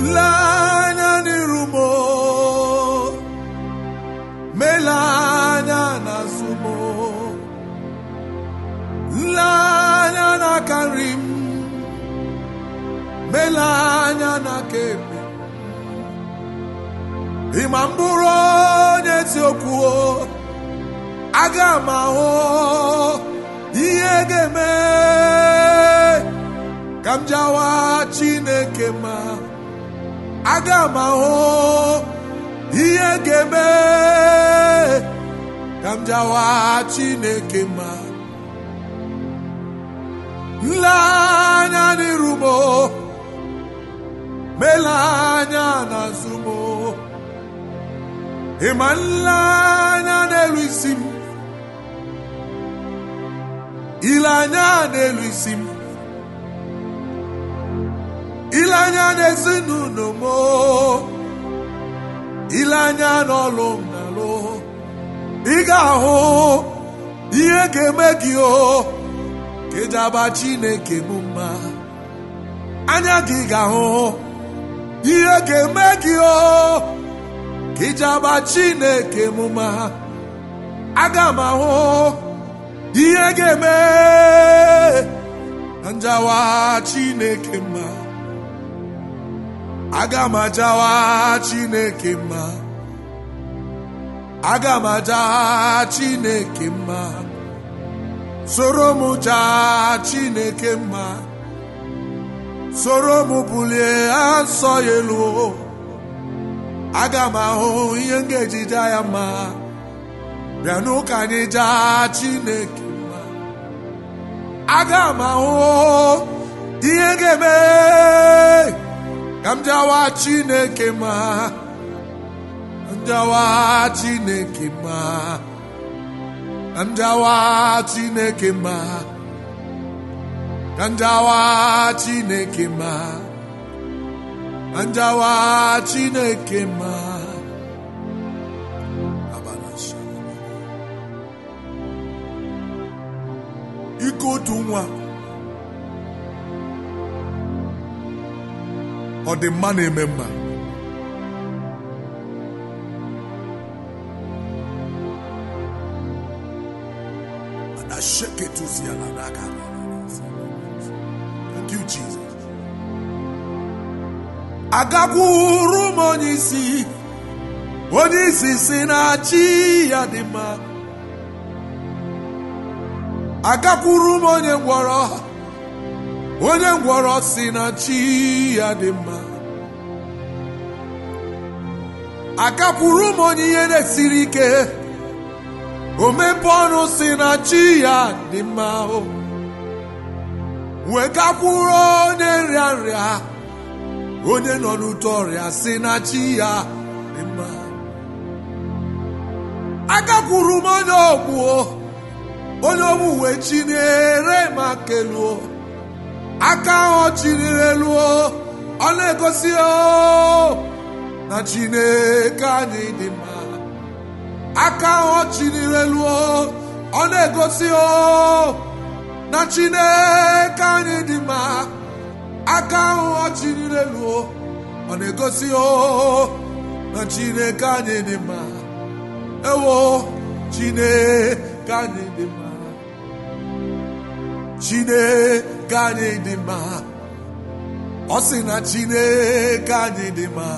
Mlanya n'iru m o, melanya n'azụ m o. Mlanya n'aka nri m, melanya n'aka ekpe m. Ịma m bụrụ onye eziokwu aga m ahụ ihe ga-eme m jawa Chineke ma. Aga m ahụ ihe ga-eme ka m jawa Chineke ma. Nleanya n'iru m meleanya n'azụ m ịma ile anya n'ezinụlọ m ile anya n'ọlụ m na-alụ ị ga-ahụ ihe ga-eme gị o. Ka ịjaba Chineke m mma. Anya gị ga-ahụ ihe ga-eme gị o. Ka ịjaba Chineke m mma. Aga m ahụ ihe ga-eme. Njawa Chineke mma. Aga m ajawa Chineke mma. Aga m aja Chineke mma. Soro m jaa Chineke mma. Soro m bulie nsọ ya elu. Aga m ahụ ihe m ga-eji jaa ya mma. Bịanụ ka anyị jaa Chineke mma. Aga m ahụ ihe ga-eme. Ka m jawa Chineke mma ka m jawa Chineke mma ka m jawa Chineke mma ka m jawa Chineke mma ka Chineke ike otu nwa ọ dị mma na-eme mma. Agakwuru m onye isi si na chi ya dị mma. Agakwuru m onye ngwọrọ onye ngwọrọ si na chi ya dị mma. Agakwuru m onye ihe na-esiri ike. Omepe ọnụ si na chi ya dị mma o. Wee gakwuru onye nrịa nrịa. Onye nọ n'ute ọrịa si na chi ya dị mma. Agakwuru m onye ogbuo onye ogbu wee chiniere ma keluo aka ahụ chiniri elu ọ na-egosi na chineke anyị dị mma. Aka ahụ chiniri elu ọ na-egosi na chineke anyị dị mma. Aka ahụ ọ chịrịrị elu ọ na-egosi na chineke anyị dị mma. Ewo chineke anyị dị mma. Chineke anyị dị mma. Ọ sị na chineke anyị dị mma.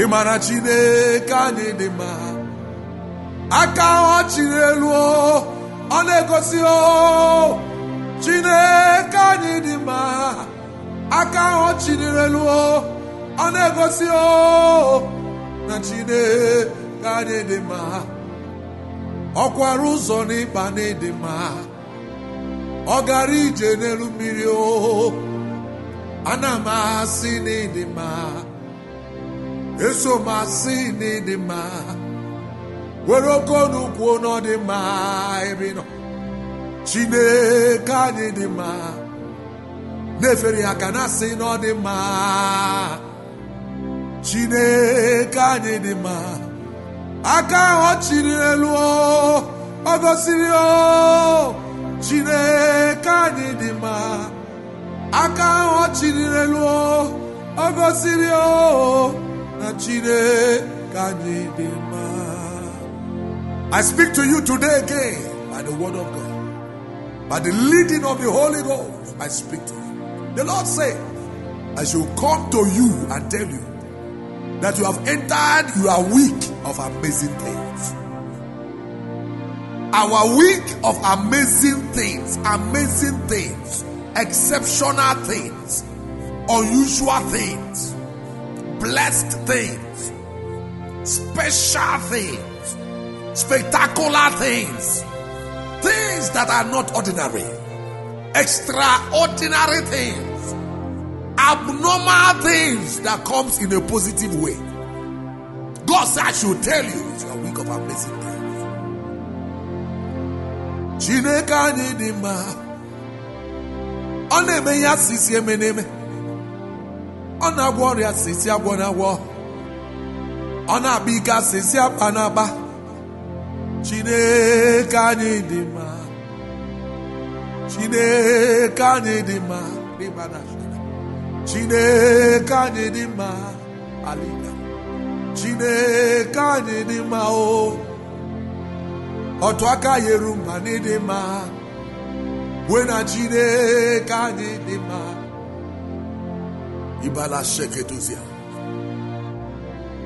Ị ma na chineke anyị dị mma. Aka ọ elu ọ na-egosi o chineke anyị dị mma. Aka ọ elu ọ na-egosi o na chineke anyị dị mma. Ọkwara ụzọ n'ịkpa na ịdị mma. Ọ gara ije n'elu mmiri o ana m asị na mma. Eso m asị na mma. Were oke ọnụ kwuo na ọ dị mma ebe nọ. Chineke anyị dị mma. Na-efere ya ka na-asị na mma. Chineke anyị dị mma. Aka ahụ ọ chịrị elu ọ gosiri o dị aka ahụ ọ chịrị elu ọ gosiri o na dị. I speak to you today again by the word of God, by the leading of the Holy Ghost. I speak to you. The Lord said, I shall come to you and tell you that you have entered your week of amazing things. Our week of amazing things, amazing things, exceptional things, unusual things, blessed things, special things, spectacular things, things that are not ordinary, extraordinary things, abnormal things that comes in a positive way. God said, I should tell you it's a week of amazing things. Chineke anyị dị mma. Ọ na-eme ya sisi eme n'eme. Ọ na-agwọ ọrịa sisi agwọ na-agwọ. Ọ na-akpa ike asịsị akpa na-akpa. Chineke anyị dị mma. Chineke anyị dị mma. Na. Chineke anyị dị mma. Chineke anyị dị mma o. Otu aka yeru mma n'ịdị mma. Wee na Chineke anyị dị mma. Ibala sheketuzia.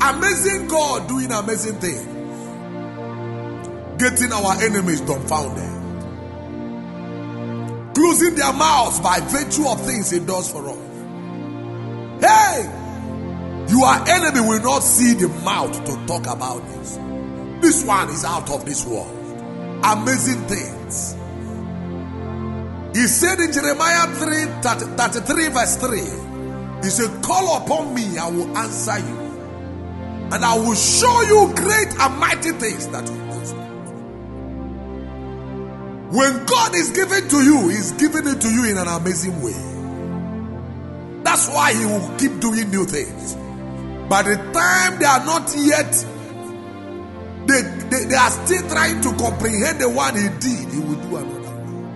Amazing God doing amazing things. Getting our enemies dumbfounded. Closing their mouths by virtue of things he does for us. Hey! Your enemy will not see the mouth to talk about this. This one is out of this world. Amazing things. He said in Jeremiah 3 33 verse 3, He said, Call upon me, I will answer you, and I will show you great and mighty things that you must. When God is giving to you, He's giving it to you in an amazing way. That's why He will keep doing new things. By the time they are not yet, they, they, they are still trying to comprehend the one He did, He will do another one.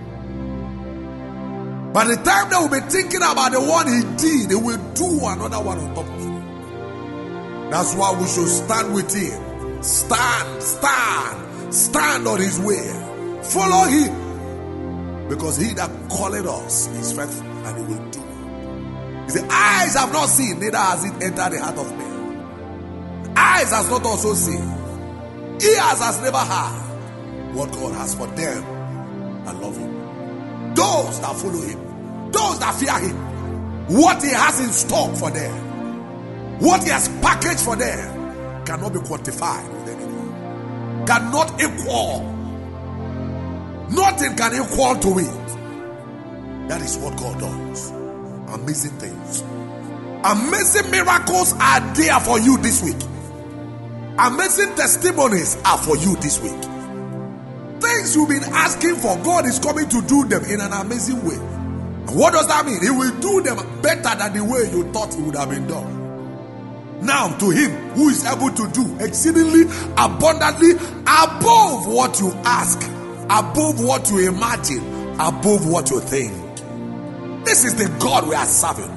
By the time they will be thinking about the one He did, they will do another one on top of it. That's why we should stand with Him. Stand, stand, stand on His way. Follow him. Because he that called us is faithful and he will do it. He said, Eyes have not seen, neither has it entered the heart of man. Eyes has not also seen, ears has never heard what God has for them that love him. Those that follow him, those that fear him, what he has in store for them, what he has packaged for them cannot be quantified with anything, cannot equal Nothing can equal to it. That is what God does. Amazing things. Amazing miracles are there for you this week. Amazing testimonies are for you this week. Things you've been asking for, God is coming to do them in an amazing way. What does that mean? He will do them better than the way you thought it would have been done. Now, to Him who is able to do exceedingly abundantly above what you ask above what you imagine, above what you think. This is the God we are serving.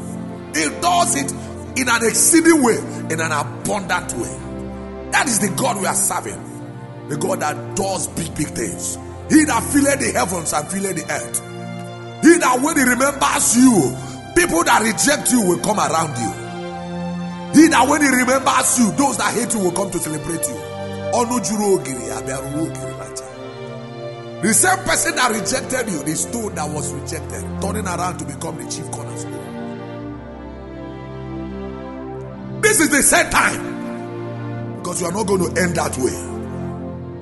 He does it in an exceeding way, in an abundant way. That is the God we are serving. The God that does big, big things. He that filled the heavens and filled the earth. He that when he remembers you, people that reject you will come around you. He that when he remembers you, those that hate you will come to celebrate you. The same person that rejected you, the stone that was rejected, turning around to become the chief cornerstone. This is the set time. Because you are not going to end that way.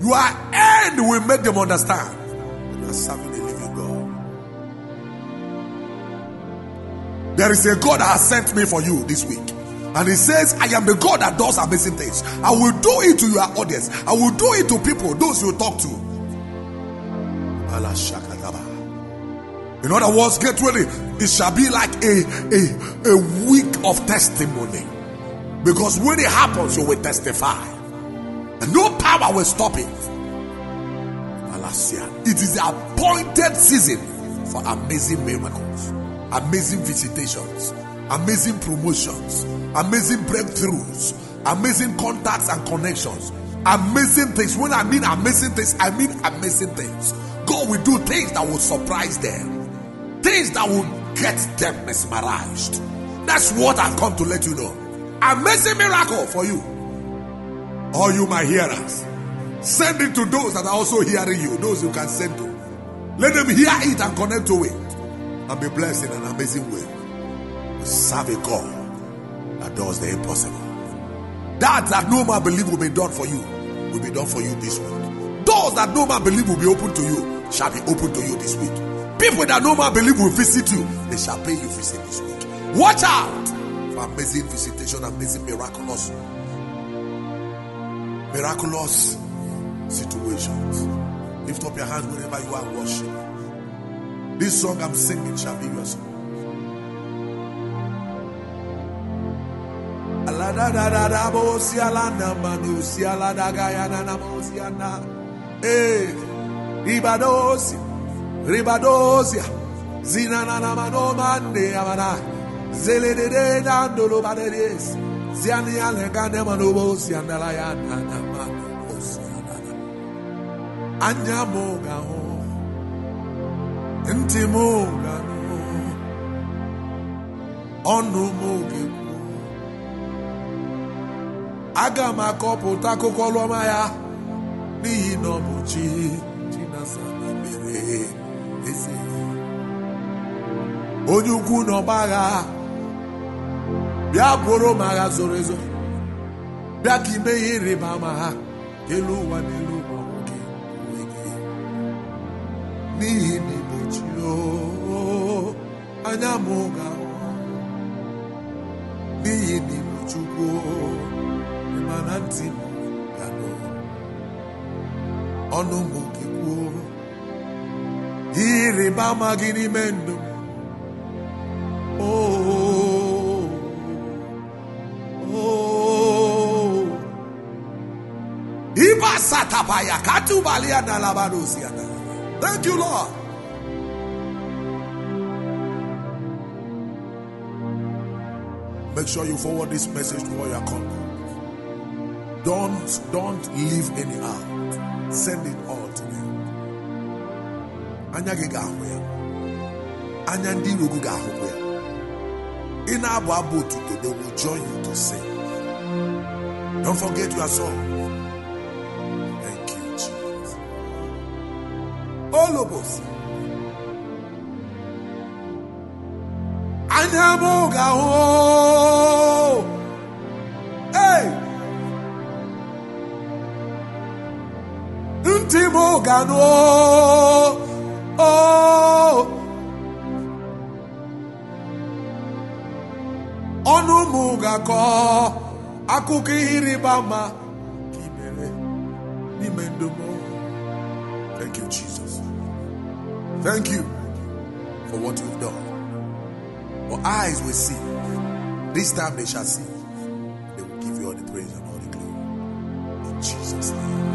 Your end will make them understand that you are serving the living God. There is a God that has sent me for you this week. And he says, I am the God that does amazing things. I will do it to your audience. I will do it to people, those you talk to. In other words, get ready. It shall be like a, a, a week of testimony. Because when it happens, you will testify. And no power will stop it. It is the appointed season for amazing miracles, amazing visitations, amazing promotions, amazing breakthroughs, amazing contacts and connections, amazing things. When I mean amazing things, I mean amazing things. God will do things that will surprise them, things that will get them mesmerized. That's what I've come to let you know. Amazing miracle for you. All you, my hearers, send it to those that are also hearing you, those you can send to. Let them hear it and connect to it and be blessed in an amazing way. We serve a God that does the impossible. That that no man believe will be done for you will be done for you this week. Doors that no man believe will be open to you shall be open to you this week. People that no man believe will visit you, they shall pay you visit this week. Watch out amazing visitation, amazing miraculous, miraculous situations. Lift up your hands wherever you are worship. This song I'm singing shall be your song. Eh, ribadosi, ribadosia, zinanana mano mande amana, zelelele na ndolo baderies ziani ya legane manobo siandala ya nana mano osianana anya moga ho ntị moga ho ọnụ moga ekwu aga m akọpụta akụkọ ọlụọma ya. N'ihi na ọ bụ chi chinasa na mere eze onye ukwu na ọgba bịa bụrụ m agha zoro ezo. Bịa ka ime ihe ịrịba ama ha elu ụwa n'elu ụwa nwoke n'ihi na igbo chi o anya m ga-ahụ n'ihi na igbo chukwu mana ntị m ga-anụ ọnụ m ga-ekwuo ihe ịrịba ama gị n'ime ndụ m. Thank you, Lord. Make sure you forward this message to all your contacts. Don't don't leave any out. Send it all to them. Anya gị ga-ahụ ya. Anya ndị they will join you to sing. Don't forget your song. Olobos. Anya m ga-ahụ. Hey! ntị m ga-anụ oh. ọnụ m ga-akọ akụkọ ịrịba ama thank you jesus. Thank you for what you've done. For eyes will see. This time they shall see. They will give you all the praise and all the glory. In jesus name